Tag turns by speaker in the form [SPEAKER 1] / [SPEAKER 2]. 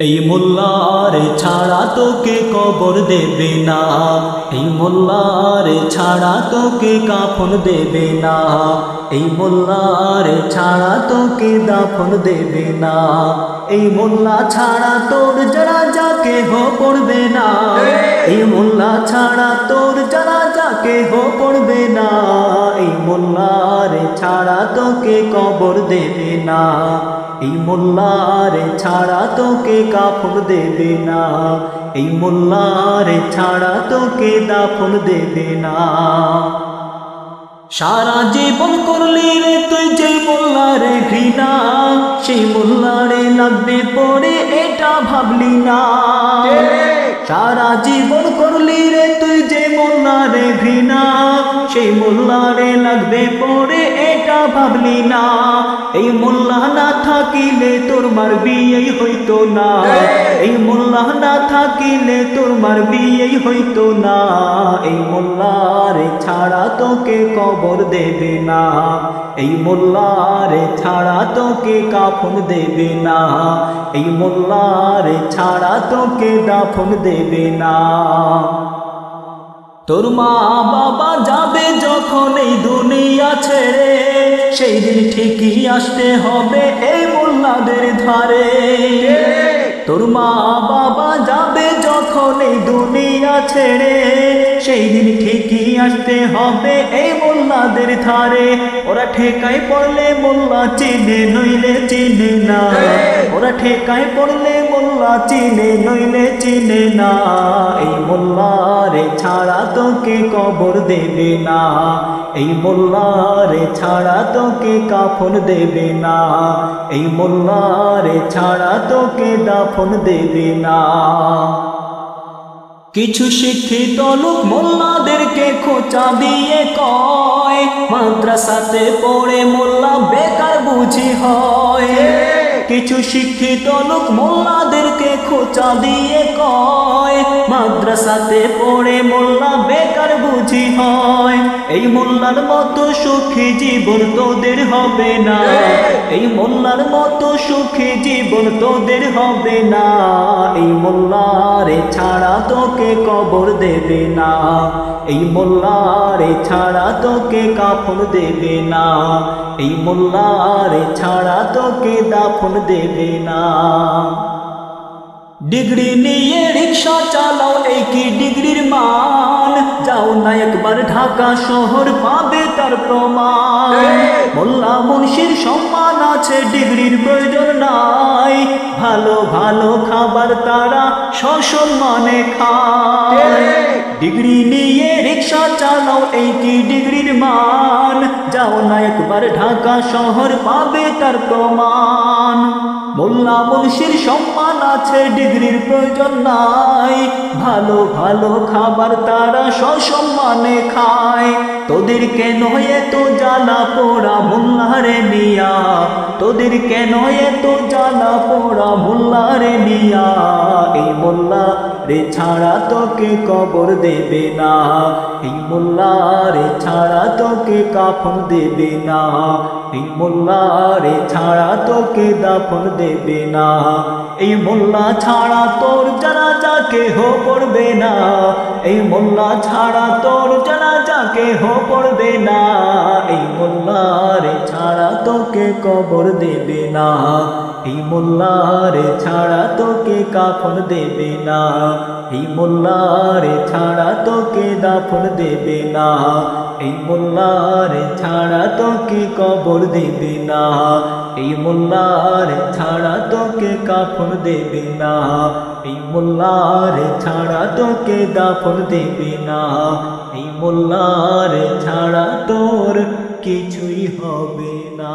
[SPEAKER 1] এই মোল্লার ছাড়া তোকে কবর দেবে না। এই মোল্লার ছাড়া তোকে কাফন দেবে না। এই মোল্লার ছাড়া তোকে দাফন দেবে না। এই মোল্লা ছাড়া তোর যারা যাকে হো পড়বে না। এই মোল্লা ছাড়া তোর যারা যাকে হো পড়বে না। এই মোল্লার ছাড়া তোকে কবর দেবে না। এই মোল্লারে ছাড়া তোকে কাফন দেবে না। এই মোল্লারে ছাড়া তোকে দাফন দেবে না। সারা জীবন করলি রে তুই যে মোল্লারে ঘৃণা সেই মোল্লারে লাগবে পড়ে এটা ভাবলি না। সারা জীবন করলি রে তুই যে মোল্লারে ঘৃণা সেই মোল্লারে লাগবে পড়ে এটা ভাবলি না। এই মোল্লা না থাকিলে তোর মার বিয়েই হইতো না। এই মোল্লা না থাকিলে তোর মার বিয়েই হইতো না। এই মোল্লারে ছাড়া তোকে কবর দেবে না। এই মোল্লারে ছাড়া তোকে কাফন দেবে না। এই মোল্লারে ছাড়া তোকে দাফন দেবে না। তোর মা বাবা যাবে যখন এই দুনিয়া ছেড়ে সেই দিন ঠিকই আসতে হবে এই মোল্লাদের ধারে। তোর মা বাবা যাবে যখন এই দুনিয়া ছেড়ে, সেই দিন ঠিকই আসতে হবে এই মোল্লাদের ধারে। ওরা ঠেকায় পড়লে মোল্লা চিনে, নইলে চিনে না। ওরা ঠেকায় পড়লে মোল্লা চিনে, নইলে চিনে না। এই মোল্লারে ছাড়া তোকে কবর দেবে না। এই মোল্লারে ছাড়া তোকে কাফন দেবে না। এই মোল্লারে ছাড়া তোকে দাফন দেবে না। কিছু শিক্ষিত লোক মোল্লাদেরকে খোঁচা দিয়ে কয় মাদ্রাসাতে পড়ে মোল্লা বেকার বুঝি হয়। কিছু শিক্ষিত লোক মোল্লাদেরকে খোঁচা দিয়ে কয়, মাদ্রাসাতে পড়ে মোল্লা বেকার বুঝি হয়। এই মোল্লার মতো সুখী জীবন তোদের হবে না। এই মোল্লার মতো সুখী জীবন তোদের হবে না। এই মোল্লারে ছাড়া তোকে কবর দেবে না। এই মোল্লারে ছাড়া তোকে কাফন দেবে না। এই মোল্লারে ছাড়া তোকে দাফন দেবে না। ডিগ্রি নিয়ে রিক্সা চালাও এই কি ডিগ্রির মান? যাও না একবার ঢাকা শহর পাবে তার প্রমাণ। মোল্লা মুন্সির সম্মান আছে ডিগ্রির প্রয়োজন নাই। ভালো ভালো খাবার তারা সসম্মানে খায়। ডিগ্রি নিয়ে রিক্সা চালাও এই কি ডিগ্রির মান? যাও না, একবার ঢাকা শহর পাবে তার প্রমাণ। মোল্লা মুন্সির সম্মান আছে, ডিগ্রির প্রয়োজন নাই। ভালো ভালো খাবার তারা সসম্মানে খায়। তোদের কেন এত জ্বালা পোড়া মোল্লারে নিয়া তোদের কেন এত জ্বালা পোড়া মোল্লারে নিয়া রে ছাড়া তোকে কবর দেবে না। এই মোল্লা রে ছাড়া তোকে কাফন দেবে না। এই মোল্লা রে ছাড়া তোকে দাফন দেবে না। এই মোল্লা ছাড়া তোর যারা যাকে কেহ পড়বে না। এই মোল্লা ছাড়া তোর যারা যাকে কেহ পড়বে না। এই মোল্লা রে ছাড়া তোকে কবর দেবে না। এই মোল্লারে ছাড়া তোকে কাফন দেবে না। এই মোল্লারে ছাড়া তোকে দাফন দেবে না। এই মোল্লারে ছাড়া তোকে কবর দেবে না। এই মোল্লারে ছাড়া তোকে কাফন দেবে না। এই মোল্লার ছাড়া তোকে দাফন দেবে না। এই মোল্লার ছাড়া তোর কিছুই হবে না।